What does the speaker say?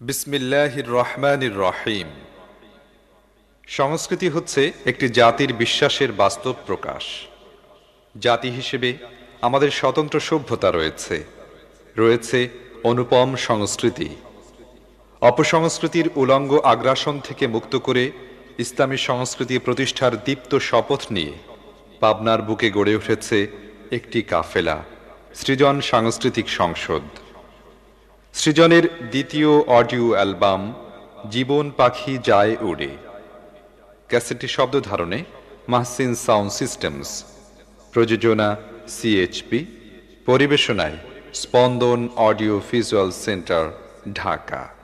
বিসমিল্লাহির রহমানির রহিম। সংস্কৃতি হচ্ছে একটি জাতির বিশ্বাসের বাস্তব প্রকাশ। জাতি হিসেবে আমাদের স্বতন্ত্র সভ্যতা রয়েছে। রয়েছে অনুপম সংস্কৃতি। অপসংস্কৃতির উলঙ্গ আগ্রাসন থেকে মুক্ত করে ইসলামী সংস্কৃতি প্রতিষ্ঠার দীপ্ত শপথ নিয়ে পাবনার বুকে গড়ে উঠেছে একটি কাফেলা, সৃজন সাংস্কৃতিক সংসদ। সৃজনের দ্বিতীয় অডিও অ্যালবাম, জীবন পাখি যায় উড়ে। ক্যাসেটটি শব্দ ধারণে মাহসিন সাউন্ড সিস্টেমস। প্রযোজনা সিএইচপি পরিবেশনায় Spandan audio visual centre, Dhaka.